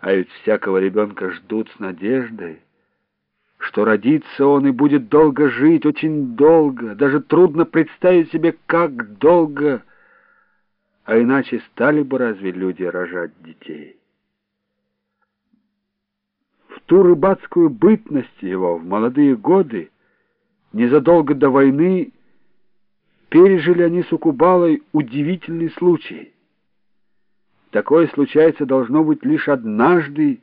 А ведь всякого ребенка ждут с надеждой, что родится он и будет долго жить, очень долго, даже трудно представить себе, как долго, а иначе стали бы разве люди рожать детей. В ту рыбацкую бытность его в молодые годы, незадолго до войны, пережили они с Укубалой удивительный случай — Такое случается должно быть лишь однажды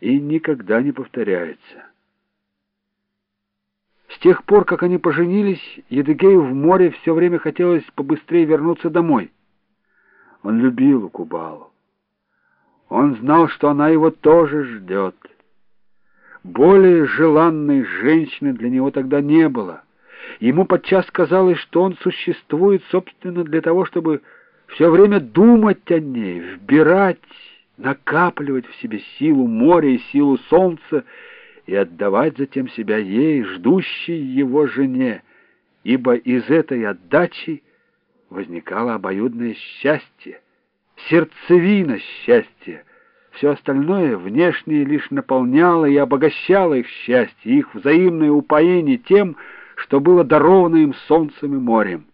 и никогда не повторяется. С тех пор, как они поженились, Едыгею в море все время хотелось побыстрее вернуться домой. Он любил Кубалу. Он знал, что она его тоже ждет. Более желанной женщины для него тогда не было. Ему подчас казалось, что он существует, собственно, для того, чтобы все время думать о ней, вбирать, накапливать в себе силу моря и силу солнца и отдавать затем себя ей, ждущей его жене, ибо из этой отдачи возникало обоюдное счастье, сердцевина счастья. Все остальное, внешнее, лишь наполняло и обогащало их счастье, их взаимное упоение тем, что было даровано им солнцем и морем.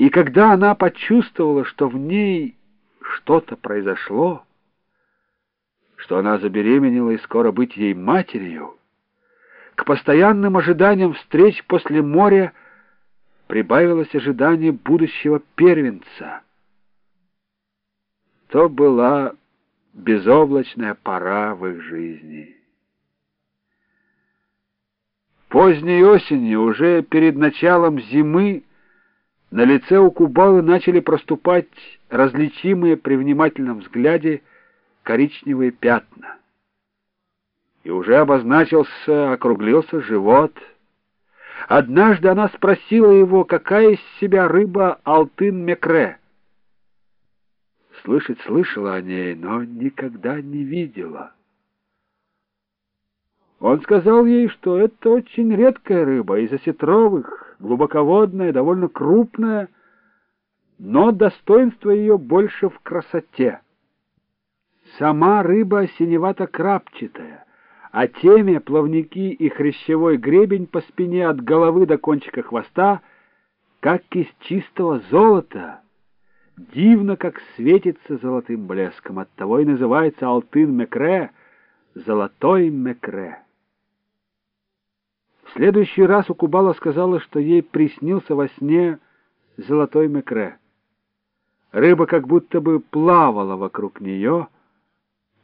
И когда она почувствовала, что в ней что-то произошло, что она забеременела и скоро быть ей матерью, к постоянным ожиданиям встреч после моря прибавилось ожидание будущего первенца. То была безоблачная пора в их жизни. Поздней осенью, уже перед началом зимы, на лице у Кубалы начали проступать различимые при внимательном взгляде коричневые пятна. И уже обозначился, округлился живот. Однажды она спросила его, какая из себя рыба алтын-мекре. Слышать слышала о ней, но никогда не видела. Он сказал ей, что это очень редкая рыба из осетровых, глубоководная, довольно крупная, но достоинство ее больше в красоте. Сама рыба синевато-крапчатая, а теме, плавники и хрящевой гребень по спине от головы до кончика хвоста, как из чистого золота, дивно как светится золотым блеском, оттого и называется алтын-мекре, золотой мекре. Следующий раз Укубала сказала, что ей приснился во сне золотой мекре. Рыба как будто бы плавала вокруг нее,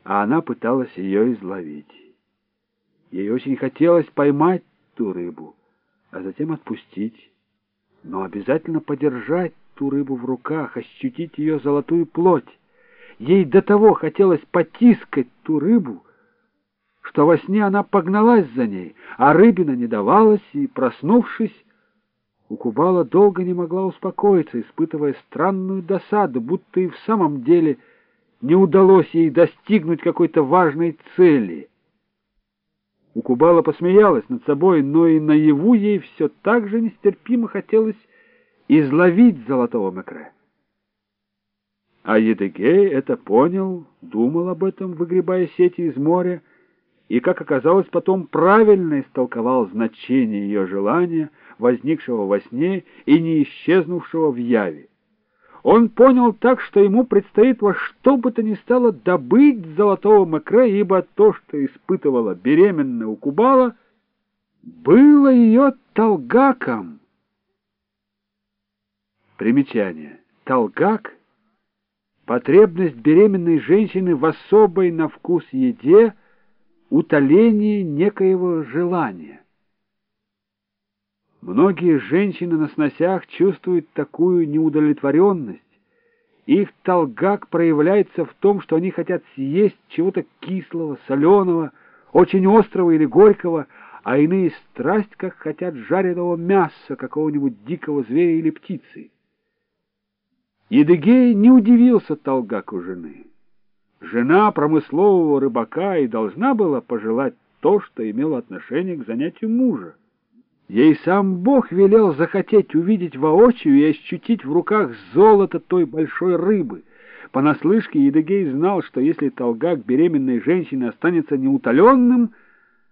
а она пыталась ее изловить. Ей очень хотелось поймать ту рыбу, а затем отпустить, но обязательно подержать ту рыбу в руках, ощутить ее золотую плоть. Ей до того хотелось потискать ту рыбу, что во сне она погналась за ней, а рыбина не давалась, и, проснувшись, Укубала долго не могла успокоиться, испытывая странную досаду, будто и в самом деле не удалось ей достигнуть какой-то важной цели. Укубала посмеялась над собой, но и наяву ей все так же нестерпимо хотелось изловить золотого мекре. А Едыгей это понял, думал об этом, выгребая сети из моря, и, как оказалось, потом правильно истолковал значение ее желания, возникшего во сне и не исчезнувшего в яве. Он понял так, что ему предстоит во что бы то ни стало добыть золотого макре, ибо то, что испытывала беременная у Кубала, было ее толгаком. Примечание. Толгак — потребность беременной женщины в особой на вкус еде — утоление некоего желания. Многие женщины на сносях чувствуют такую неудовлетворенность. Их толгак проявляется в том, что они хотят съесть чего-то кислого, соленого, очень острого или горького, а иные страсть, как хотят жареного мяса какого-нибудь дикого зверя или птицы. Едыгей не удивился толгаку жены. Жена промыслового рыбака и должна была пожелать то, что имело отношение к занятию мужа. Ей сам Бог велел захотеть увидеть воочию и ощутить в руках золото той большой рыбы. Понаслышке Едыгей знал, что если толгак беременной женщины останется неутоленным —